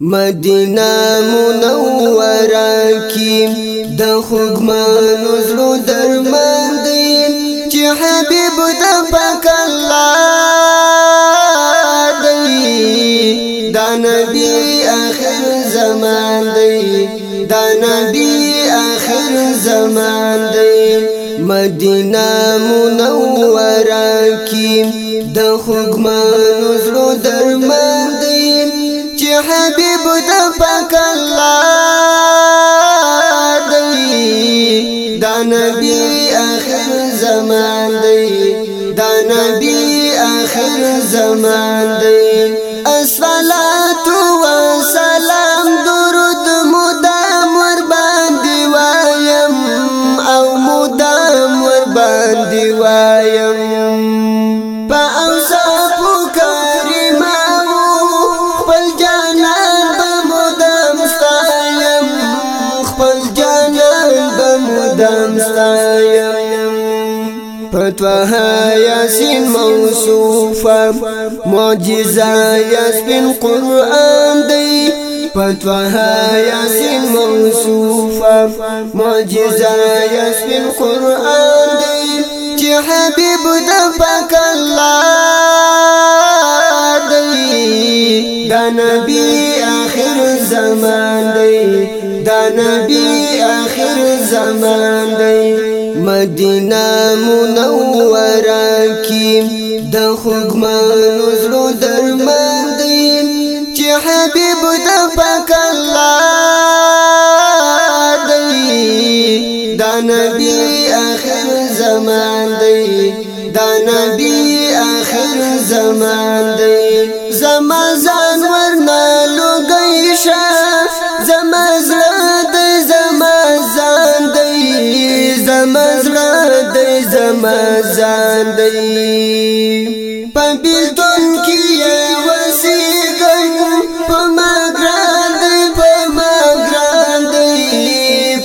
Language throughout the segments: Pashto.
مدینه منوره کې د خوګمانو زړو درمان دی چې حبیب د پاک الله دی دا نبی اخر زمان دی دا نبی اخر زمان دی مدینه منوره کې د خوګمانو زړو درمان حبیب د پاک الله دی دا نبی اخر زمان دی دا نبی اخر زمان دی فتوها یاسین موصوفا معجزه یاسین قرآن دی فتوها یاسین موصوفا معجزه یاسین قرآن دی چې حبیب د پاک الله دی دا نبی آخر زمان دی دا نبی آخر زمان دی مدینه منوره کې د خوګمانو زړو درمان دی چې حبیب د پاک الله دی دا نبی اخر زمان دی دا نبی اخر زمان دی زما ځان خزان دی په بلتون کې وسیږم په مګران دی په مګران دی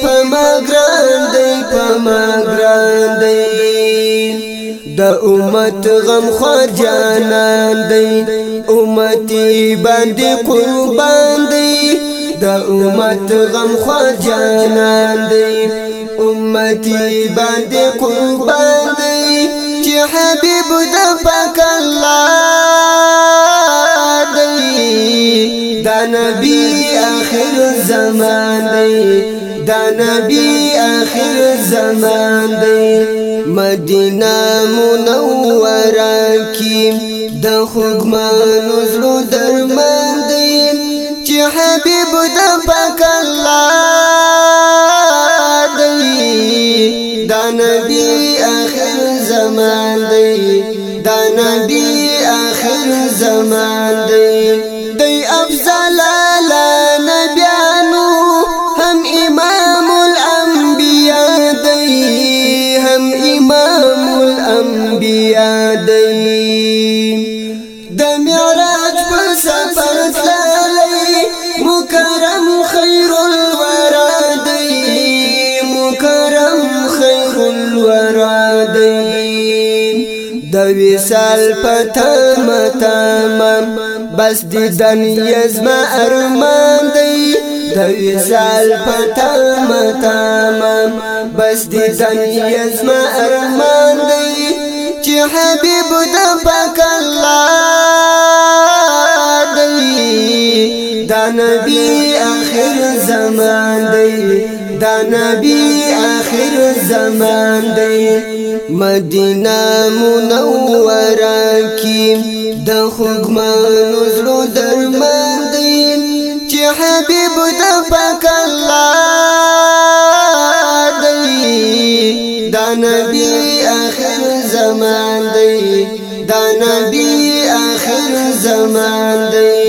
په مګران دی په مګران دی د امت غم خرجانان دی امتي باندې قربان دی د امت غم خرجانان دی امتی باندې قربان حبیب د پاک الله دی دا نبی اخر زمان دی دا نبی اخر زمان دی مدینه منوره کی د حکمان زړه درمان دی چې حبیب د زمان دی دی افضل نبیانو هم امام الانبیاء دی هم امام الانبیاء دی د معراج په سفر وصال پتم تمام بس دیدن یزما ارمان دی د وصال پتم تمام بس دیدن یزما ارمان دی چې حبیب د پاک الله دی دا نبی اخر زمان دی دا نبی آخر زمان دی مدینه منوره کی د خوګمانو زړو درمان دی چې حبیب د پاک الله دی دا نبی آخر زمان دی دا نبی آخر زمان دی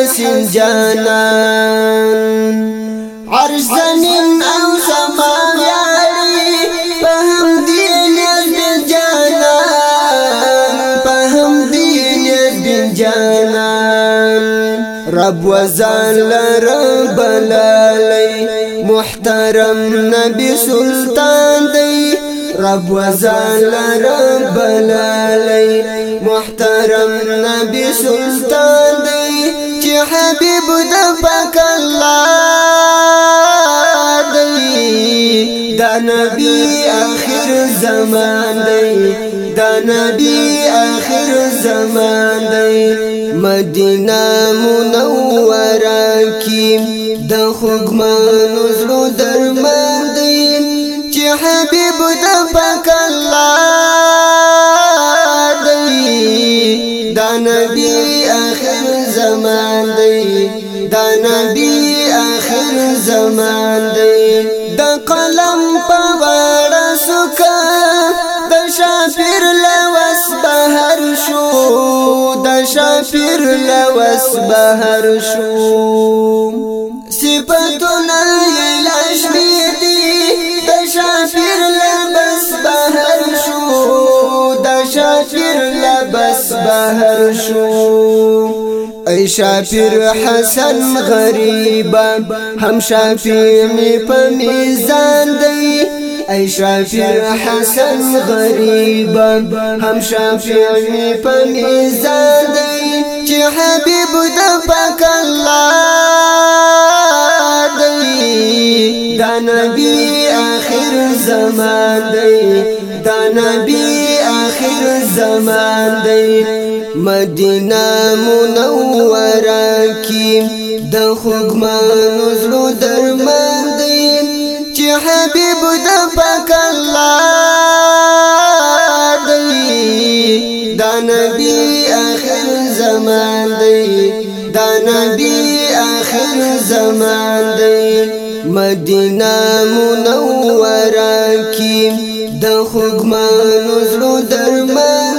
حسین جانان عرزنین او زما ویاړي فهم هم دین بن جانان په هم دین بن جانان رب وزان لرب لالي محترم نبي سلطان دی رب وزان لرب لالي محترم نبي سلطان حبیب د پاک الله دی دا نبی اخر زمان دی دا نبی اخر زمان دی مدینه منوره کی د خوګمانو زمان دی د قلم په وړه سکه د شافیر لوس بهر شو د شافیر لوس بهر شو صفاتنا لشمی دی د شافیر لبس بهر شو د شافیر لبس بهر شو شافر حسن غریبا هم شافعی په میزان دی ای شافر حسن غریبا هم شافعی په میزان دی چې حبیب د پاک الله دی دا نبی آخر زمان دی دا نبی آخر زمان دی مدینه منوره کی د خوګمانو زړو درمان دی چې حبیب د پاک الله دی دا نبی اخر زمان دی دا نبی اخر زمان دی مدینه منوره کی د خوګمانو زړو درمان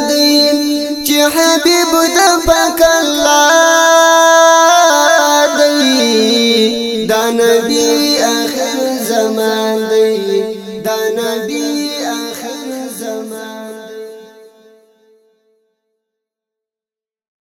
حبیب د پاک الله